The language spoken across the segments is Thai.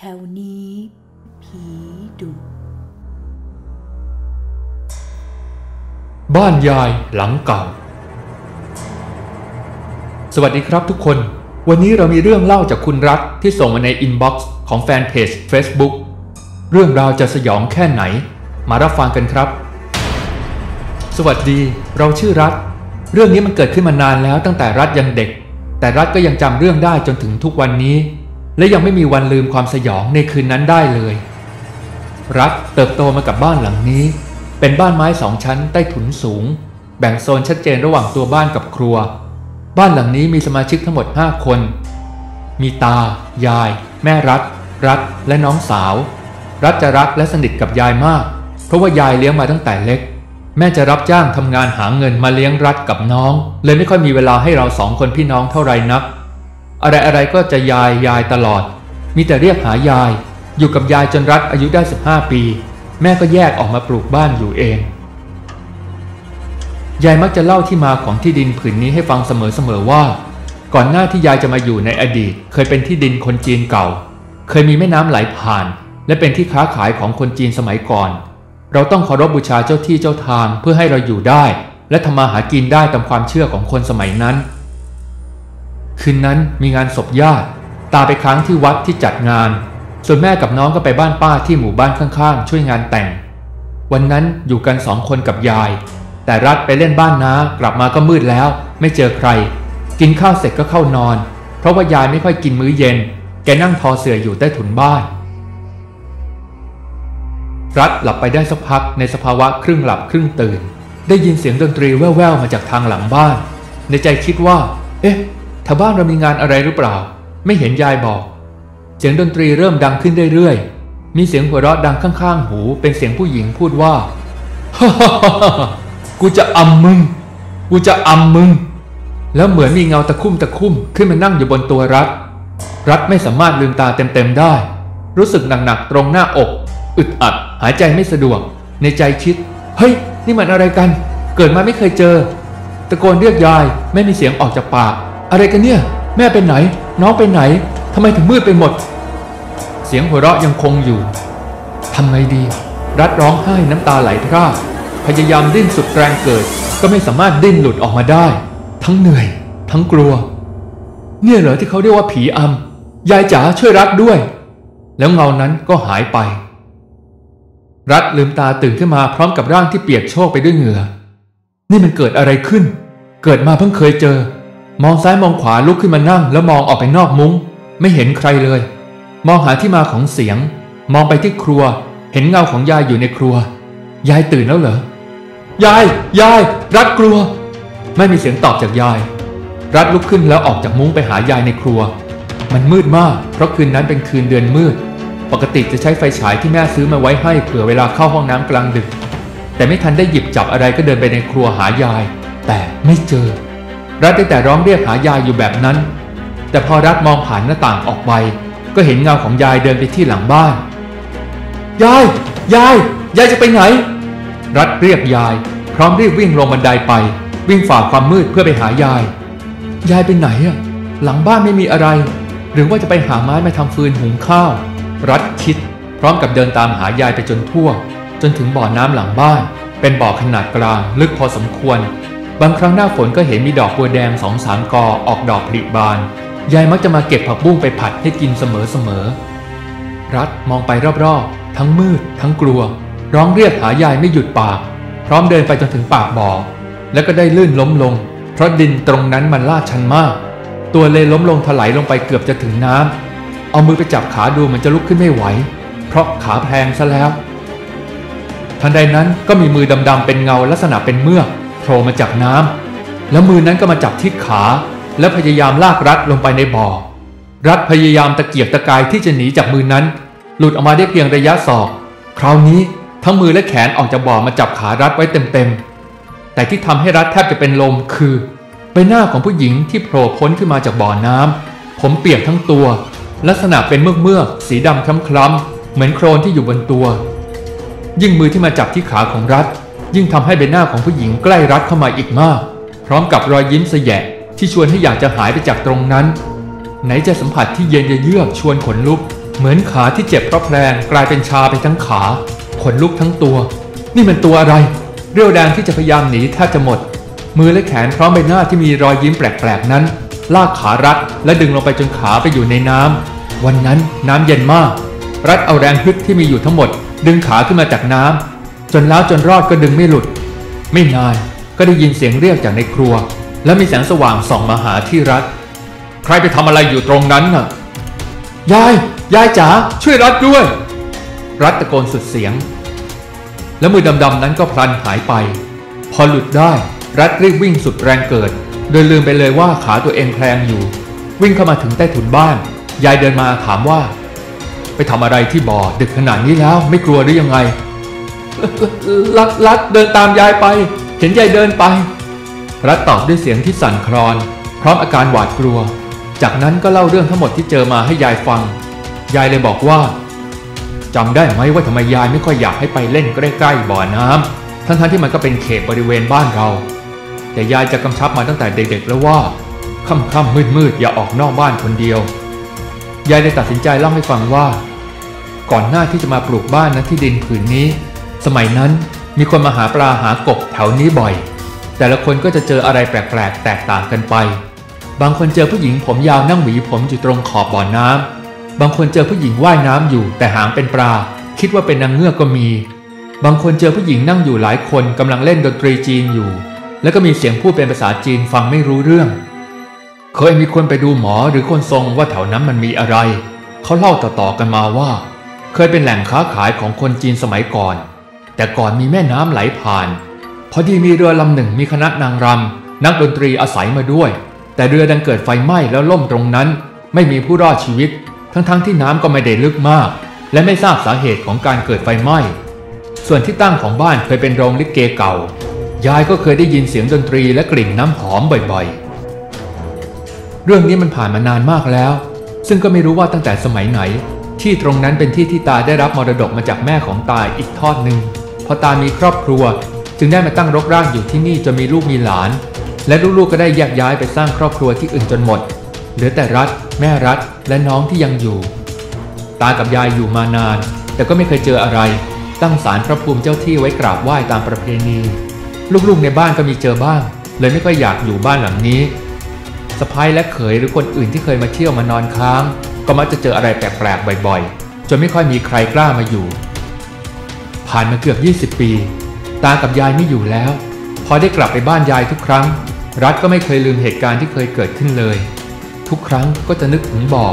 แถวนี้ ผีดุบ้านยายหลังเก่า สวัสดีครับทุกคน วันนี้เรามีเรื่องเล่าจากคุณรัฐที่ส่งมาในอินบ็อกซ์ของแฟนเพจ Facebook เรื่องราวจะสยองแค่ไหน มารับฟังกันครับ สวัสดี เราชื่อรัฐ เรื่องนี้มันเกิดขึ้นมานานแล้วตั้งแต่รัฐยังเด็ก แต่รัฐก็ยังจำเรื่องได้จนถึงทุกวันนี้ และยังไม่มีวันลืมความสยองในคืนนั้นได้เลย รัฐเติบโตมากับบ้านหลังนี้ เป็นบ้านไม้สองชั้นใต้ถุนสูง แบ่งโซนชัดเจนระหว่างตัวบ้านกับครัว บ้านหลังนี้มีสมาชิกทั้งหมด 5 คน มีตา ยาย แม่รัฐ รัฐและน้องสาว รัฐจะรักและสนิทกับยายมาก เพราะว่ายายเลี้ยงมาตั้งแต่เล็ก แม่จะรับจ้างทำงานหาเงินมาเลี้ยงรัฐกับน้อง เลยไม่ค่อยมีเวลาให้เราสองคนพี่น้องเท่าไรนัก อะไรอะไรๆก็จะยายยายตลอด มีแต่เรียกหายาย อยู่กับยายจนรัฐอายุได้ 15 ปี แม่ก็แยกออกมาปลูกบ้านอยู่เอง ยายมักจะเล่าที่มาของที่ดินผืนนี้ให้ฟังเสมอๆว่า ก่อนหน้าที่ยายจะมาอยู่ในอดีต เคยเป็นที่ดินคนจีนเก่า เคยมีแม่น้ำไหลผ่าน และเป็นที่ค้าขายของคนจีนสมัยก่อน เราต้องเคารพบูชาเจ้าที่เจ้าทางเพื่อให้เราอยู่ได้ และทำมาหากินได้ตามความเชื่อของคนสมัยนั้น คืนนั้นมีงานศพญาติ ตาไปค้างที่วัดที่จัดงาน ส่วนแม่กับน้องก็ไปบ้านป้าที่หมู่บ้านข้างๆ ช่วยงานแต่ง วันนั้นอยู่กันสองคนกับยาย แต่รัฐไปเล่นบ้านน้ากลับมาก็มืดแล้ว ไม่เจอใคร กินข้าวเสร็จก็เข้านอน เพราะว่ายายไม่ค่อยกินมื้อเย็น แกนั่งทอเสื่ออยู่ใต้ถุนบ้าน รัฐหลับไปได้สักพักในสภาวะครึ่งหลับครึ่งตื่น ได้ยินเสียงดนตรีแว่วๆมาจากทางหลังบ้าน ในใจคิดว่า เอ๊ะ แถวบ้านเรามีงานอะไรหรือเปล่า ไม่เห็นยายบอก เสียงดนตรีเริ่มดังขึ้นเรื่อยๆ มีเสียงหัวเราะดังข้างๆ หู เป็นเสียงผู้หญิงพูดว่าฮ่าฮ่าฮ่ากูจะอำมึง กูจะอำมึง แล้วเหมือนมีเงาตะคุ่มตะคุ่มขึ้นมานั่งอยู่บนตัวรัฐ รัฐไม่สามารถลืมตาเต็มๆได้ รู้สึกหนักๆตรงหน้าอก อึดอัด หายใจไม่สะดวก ในใจคิด เฮ้ย นี่มันอะไรกัน เกิดมาไม่เคยเจอ ตะโกนเรียกยาย ไม่มีเสียงออกจากปาก อะไรกันเนี่ย แม่เป็นไหน น้องเป็นไหนทำไมถึงมืดไปหมด เสียงหัวเราะยังคงอยู่ทำไงดี รัดร้องไห้น้ำตาไหลพรากพยายามดิ้นสุดแรงเกิด ก็ไม่สามารถดิ้นหลุดออกมาได้ ทั้งเหนื่อย ทั้งกลัว เนี่ยเหรอที่เขาเรียกว่าผีอำยายจ๋าช่วยรัดด้วย แล้วเงานั้นก็หายไป รัดลืมตาตื่นขึ้นมาพร้อมกับร่างที่เปียกโชกไปด้วยเหงื่อนี่มันเกิดอะไรขึ้น เกิดมาเพิ่งเคยเจอ มองซ้ายมองขวาลุกขึ้นมานั่ง แล้วมองออกไปนอกมุง้ง ไม่เห็นใครเลย มองหาที่มาของเสียง มองไปที่ครัว เห็นเงาของยายอยู่ในครัว ยายตื่นแล้วเหรอยาย ยาย รัดกลัว ไม่มีเสียงตอบจากยาย รัดลุกขึ้นแล้วออกจากมุ้งไปหายายในครัว มันมืดมาก เพราะคืนนั้นเป็นคืนเดือนมืด ปกติจะใช้ไฟฉายที่แม่ซื้อมาไว้ให้เผื่อเวลาเข้าห้องน้ำกลางดึก แต่ไม่ทันได้หยิบจับอะไรก็เดินไปในครัวหายาย แต่ไม่เจอ รัฐได้แต่ร้องเรียกหายายอยู่แบบนั้น แต่พอรัฐมองผ่านหน้าต่างออกไป ก็เห็นเงาของยายเดินไปที่หลังบ้าน ยาย ยาย ยายจะไปไหน รัฐเรียกยาย พร้อมรีบวิ่งลงบันไดไป วิ่งฝ่าความมืดเพื่อไปหายาย ยายไปไหนอะหลังบ้านไม่มีอะไร หรือว่าจะไปหาไม้มาทำฟืนหุงข้าว รัฐคิด พร้อมกับเดินตามหายายไปจนทั่ว จนถึงบ่อน้ำหลังบ้าน เป็นบ่อขนาดกลาง ลึกพอสมควร บางครั้งหน้าฝนก็เห็นมีดอกบัวแดงสองสามกอออกดอกผลิบาน ยายมักจะมาเก็บผักบุ้งไปผัดให้กินเสมอๆ รัฐมองไปรอบๆ ทั้งมืด ทั้งกลัว ร้องเรียกหายายไม่หยุดปาก พร้อมเดินไปจนถึงปากบ่อ แล้วก็ได้ลื่นล้มลง เพราะดินตรงนั้นมันลาดชันมาก ตัวเลยล้มลงถลายลงไปเกือบจะถึงน้ำเอามือไปจับขาดูมันจะลุกขึ้นไม่ไหว เพราะขาแพงซะแล้ว ทันใดนั้นก็มีมือดำๆเป็นเงาลักษณะเป็นเมือก ผล่มาจากน้ำแล้วมือนั้นก็มาจับที่ขา แล้วพยายามลากรัดลงไปในบ่อ รัดพยายามตะเกียบตะกายที่จะหนีจากมือนั้น หลุดออกมาได้เพียงระยะศอก คราวนี้ทั้งมือและแขนออกจากบ่อมาจับขารัดไว้เต็มๆ แต่ที่ทำให้รัดแทบจะเป็นลมคือใบหน้าของผู้หญิงที่โผล่พ้นขึ้นมาจากบ่อน้ำผมเปียกทั้งตัว ลักษณะเป็นเมือกเมือกๆสีดำคล้ำๆเหมือนโครนที่อยู่บนตัว ยิ่งมือที่มาจับที่ขาของรัฐ ยิ่งทำให้ใบหน้าของผู้หญิงใกล้รัดเข้ามาอีกมาก พร้อมกับรอยยิ้มเสยะที่ชวนให้อยากจะหายไปจากตรงนั้น ไหนจะสัมผัสที่เย็นเยือกชวนขนลุก เหมือนขาที่เจ็บเพราะแพลงกลายเป็นชาไปทั้งขา ขนลุกทั้งตัว นี่มันตัวอะไร เรี่ยวแรงที่จะพยายามหนีแทบจะหมด มือและแขนพร้อมใบหน้าที่มีรอยยิ้มแปลกๆนั้น ลากขารัดและดึงลงไปจนขาไปอยู่ในน้ำวันนั้นน้ำเย็นมาก รัดเอาแรงฮึดที่มีอยู่ทั้งหมด ดึงขาขึ้นมาจากน้ำ จนแล้วจนรอดก็ดึงไม่หลุด ไม่นานก็ได้ยินเสียงเรียกจากในครัว และมีแสงสว่างส่องมาหาที่รัดใครไปทำอะไรอยู่ตรงนั้นน่ะ ยาย ยายจ๋าช่วยรัดด้วย รัดตะโกนสุดเสียง แล้วมือดำๆนั้นก็พลันหายไป พอหลุดได้รัดรีบวิ่งสุดแรงเกิด โดยลืมไปเลยว่าขาตัวเองแพลงอยู่ วิ่งเข้ามาถึงใต้ถุนบ้าน ยายเดินมาถามว่า ไปทำอะไรที่บ่อดึกขนาดนี้แล้วไม่กลัวหรือยังไง รัดรัดเดินตามยายไป เห็นยายเดินไป รัดตอบด้วยเสียงที่สั่นคลอน พร้อมอาการหวาดกลัว จากนั้นก็เล่าเรื่องทั้งหมดที่เจอมาให้ยายฟัง ยายเลยบอกว่าจำได้ไหมว่าทำไมยายไม่ค่อยอยากให้ไปเล่นใกล้ๆบ่อน้ำทั้งๆที่มันก็เป็นเขตบริเวณบ้านเรา แต่ยายจะกำชับมาตั้งแต่เด็กๆแล้วว่าค่ำๆมืดๆอย่าออกนอกบ้านคนเดียวยายเลยตัดสินใจเล่าให้ฟังว่า ก่อนหน้าที่จะมาปลูกบ้านณที่ดินผืนนี้ สมัยนั้นมีคนมาหาปลาหากบแถวนี้บ่อย แต่ละคนก็จะเจออะไรแปลกๆ แตกต่างกันไป บางคนเจอผู้หญิงผมยาวนั่งหวีผมอยู่ตรงขอบบ่อน้ำบางคนเจอผู้หญิงว่ายน้ำอยู่แต่หางเป็นปลา คิดว่าเป็นนางเงือกก็มี บางคนเจอผู้หญิงนั่งอยู่หลายคนกำลังเล่นดนตรีจีนอยู่ แล้วก็มีเสียงพูดเป็นภาษาจีนฟังไม่รู้เรื่อง เคยมีคนไปดูหมอหรือคนทรงว่าแถวนั้นมันมีอะไร เขาเล่าต่อๆกันมาว่า เคยเป็นแหล่งค้าขายของคนจีนสมัยก่อน แต่ก่อนมีแม่น้ำไหลผ่าน พอดีมีเรือลำหนึ่งมีคณะนางรำนักดนตรีอาศัยมาด้วย แต่เรือดันเกิดไฟไหม้แล้วล่มตรงนั้น ไม่มีผู้รอดชีวิต ทั้งๆทที่น้ำก็ไม่ได้ลึกมาก และไม่ทราบสาเหตุของการเกิดไฟไหม้ ส่วนที่ตั้งของบ้านเคยเป็นโรงลิเกเก่า ยายก็เคยได้ยินเสียงดนตรีและกลิ่นน้ำหอมบ่อยๆ เรื่องนี้มันผ่านมานานมากแล้ว ซึ่งก็ไม่รู้ว่าตั้งแต่สมัยไหนที่ตรงนั้นเป็นที่ที่ตาได้รับมรดกมาจากแม่ของตาอีกทอดหนึ่ง พอตามีครอบครัว จึงได้มาตั้งรกรากอยู่ที่นี่จนมีลูกมีหลาน และลูกๆก็ได้แยกย้ายไปสร้างครอบครัวที่อื่นจนหมด เหลือแต่รัฐ แม่รัฐและน้องที่ยังอยู่ ตากับยายอยู่มานาน แต่ก็ไม่เคยเจออะไร ตั้งศาลพระภูมิเจ้าที่ไว้กราบไหว้ตามประเพณี ลูกๆในบ้านก็มีเจอบ้าง เลยไม่ค่อยอยากอยู่บ้านหลังนี้สะพ้ายและเขยหรือคนอื่นที่เคยมาเที่ยวมานอนค้าง ก็มักจะเจออะไรแปลกๆบ่อยๆ จนไม่ค่อยมีใครกล้ามาอยู่ ผ่านมาเกือบ 20 ปี ตากับยายไม่อยู่แล้ว พอได้กลับไปบ้านยายทุกครั้ง รัฐก็ไม่เคยลืมเหตุการณ์ที่เคยเกิดขึ้นเลย ทุกครั้งก็จะนึกถึงบ่อ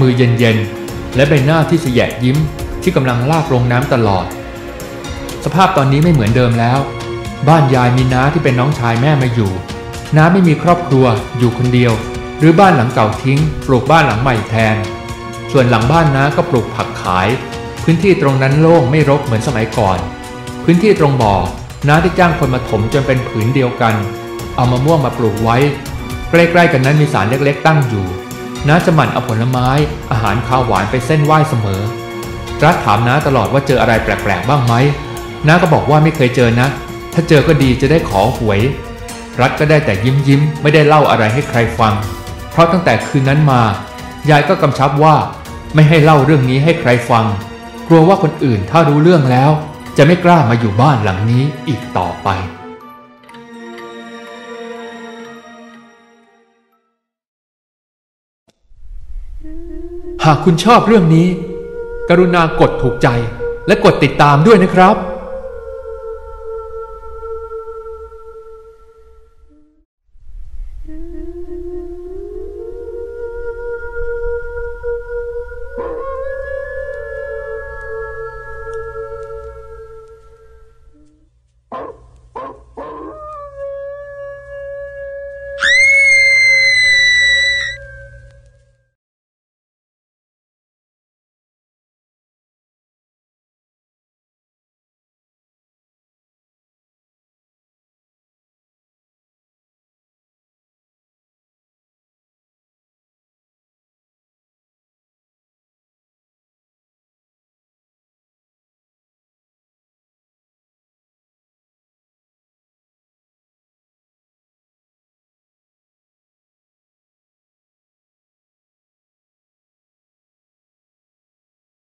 มือเย็นๆ และใบหน้าที่เสียยิ้มที่กำลังลากลงน้ำตลอด สภาพตอนนี้ไม่เหมือนเดิมแล้ว บ้านยายมีน้าที่เป็นน้องชายแม่มาอยู่ น้าไม่มีครอบครัวอยู่คนเดียว หรือบ้านหลังเก่าทิ้ง ปลูกบ้านหลังใหม่แทน ส่วนหลังบ้านน้าก็ปลูกผักขาย พื้นที่ตรงนั้นโล่งไม่รกเหมือนสมัยก่อน พื้นที่ตรงบ่อน้าได้จ้างคนมาถมจนเป็นผืนเดียวกัน เอามะม่วงมาปลูกไว้ ใกล้ๆกันนั้นมีศาลเล็กๆ ตั้งอยู่น้าจะหมั่นเอาผลไม้ อาหารข้าวหวานไปเส้นไหว้เสมอ รัฐถามน้าตลอดว่าเจออะไรแปลกๆบ้างไหมน้าก็บอกว่าไม่เคยเจอนะ ถ้าเจอก็ดีจะได้ขอหวย รัฐก็ได้แต่ยิ้มยิ้มไม่ได้เล่าอะไรให้ใครฟัง เพราะตั้งแต่คืนนั้นมา ยายก็กำชับว่า ไม่ให้เล่าเรื่องนี้ให้ใครฟัง กลัวว่าคนอื่นถ้ารู้เรื่องแล้ว จะไม่กล้ามาอยู่บ้านหลังนี้อีกต่อไป หากคุณชอบเรื่องนี้ กรุณากดถูกใจและกดติดตามด้วยนะครับ